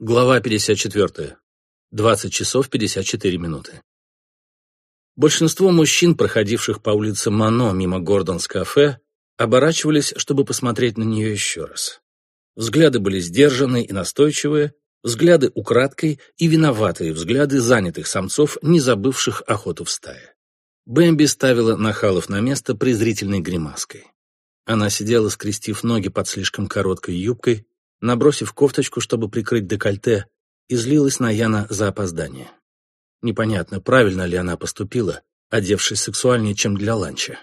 Глава 54. 20 часов 54 минуты. Большинство мужчин, проходивших по улице Мано мимо Гордонс кафе, оборачивались, чтобы посмотреть на нее еще раз. Взгляды были сдержанные и настойчивые, взгляды украдкой и виноватые взгляды занятых самцов, не забывших охоту в стае. Бэмби ставила нахалов на место презрительной гримаской. Она сидела, скрестив ноги под слишком короткой юбкой, набросив кофточку, чтобы прикрыть декольте, и злилась на Яна за опоздание. Непонятно, правильно ли она поступила, одевшись сексуальнее, чем для ланча.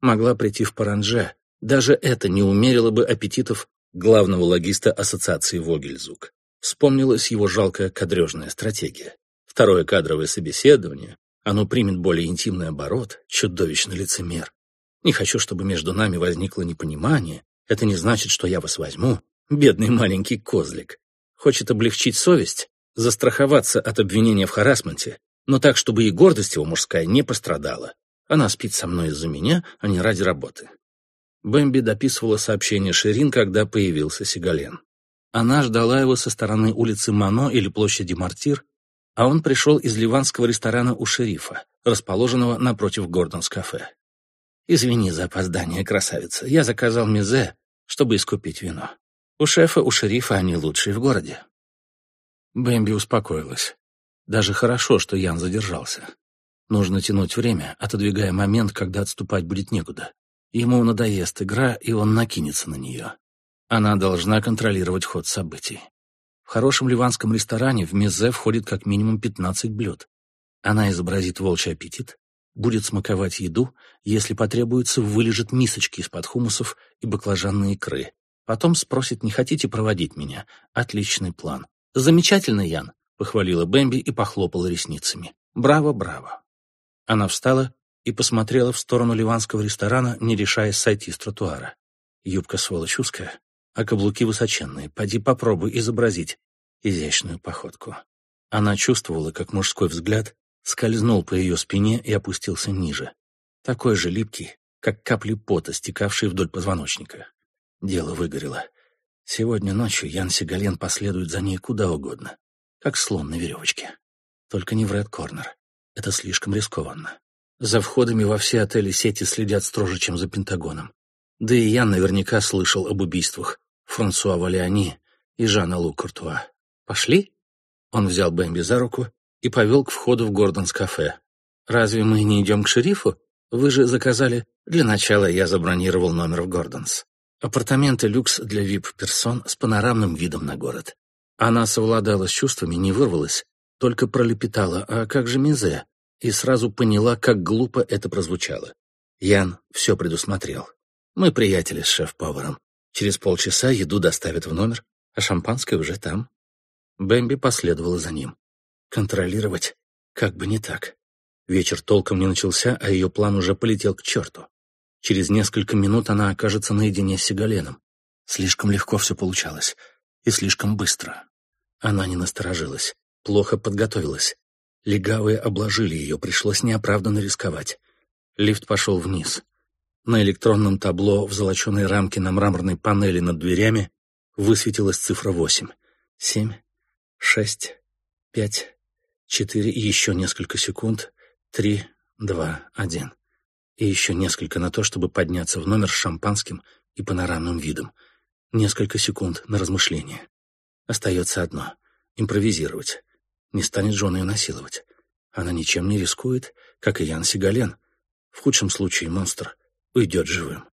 Могла прийти в паранже, даже это не умерило бы аппетитов главного логиста ассоциации Вогельзук. Вспомнилась его жалкая кадрежная стратегия. Второе кадровое собеседование, оно примет более интимный оборот, чудовищный лицемер. Не хочу, чтобы между нами возникло непонимание. Это не значит, что я вас возьму. Бедный маленький козлик. Хочет облегчить совесть, застраховаться от обвинения в харасменте, но так, чтобы и гордость его мужская не пострадала. Она спит со мной из-за меня, а не ради работы. Бэмби дописывала сообщение Ширин, когда появился Сигален. Она ждала его со стороны улицы Мано или площади Мартир, а он пришел из ливанского ресторана у шерифа, расположенного напротив Гордонс-кафе. «Извини за опоздание, красавица. Я заказал мизе, чтобы искупить вино. У шефа, у шерифа они лучшие в городе». Бэмби успокоилась. Даже хорошо, что Ян задержался. Нужно тянуть время, отодвигая момент, когда отступать будет некуда. Ему надоест игра, и он накинется на нее. Она должна контролировать ход событий. В хорошем ливанском ресторане в мезе входит как минимум 15 блюд. Она изобразит волчий аппетит, будет смаковать еду, если потребуется, вылежит мисочки из-под хумусов и баклажанные икры. Потом спросит, не хотите проводить меня? Отличный план. Замечательно, Ян, похвалила Бэмби и похлопала ресницами. Браво, браво. Она встала и посмотрела в сторону ливанского ресторана, не решаясь сойти с тротуара. Юбка сволочь узкая, а каблуки высоченные. Поди попробуй изобразить изящную походку. Она чувствовала, как мужской взгляд скользнул по ее спине и опустился ниже. Такой же липкий, как капли пота, стекавшие вдоль позвоночника. Дело выгорело. Сегодня ночью Ян Сигален последует за ней куда угодно, как слон на веревочке. Только не в Ред Корнер. Это слишком рискованно. За входами во все отели сети следят строже, чем за Пентагоном. Да и Ян наверняка слышал об убийствах Франсуа Валиани и Жана Лу Куртуа. «Пошли?» Он взял Бэмби за руку и повел к входу в Гордонс кафе. «Разве мы не идем к шерифу? Вы же заказали...» «Для начала я забронировал номер в Гордонс. Апартаменты люкс для вип-персон с панорамным видом на город». Она совладала с чувствами, не вырвалась, только пролепетала «А как же Мизе?» и сразу поняла, как глупо это прозвучало. Ян все предусмотрел. Мы приятели с шеф-поваром. Через полчаса еду доставят в номер, а шампанское уже там. Бэмби последовала за ним. Контролировать? Как бы не так. Вечер толком не начался, а ее план уже полетел к черту. Через несколько минут она окажется наедине с Сигаленом. Слишком легко все получалось. И слишком быстро. Она не насторожилась, плохо подготовилась. Легавые обложили ее, пришлось неоправданно рисковать. Лифт пошел вниз. На электронном табло в золоченой рамке на мраморной панели над дверями высветилась цифра восемь. Семь, шесть, пять, четыре и еще несколько секунд. Три, два, один. И еще несколько на то, чтобы подняться в номер с шампанским и панорамным видом. Несколько секунд на размышление. Остается одно — импровизировать. Не станет же он ее насиловать. Она ничем не рискует, как и Ян Сигален. В худшем случае монстр — уйдет живым.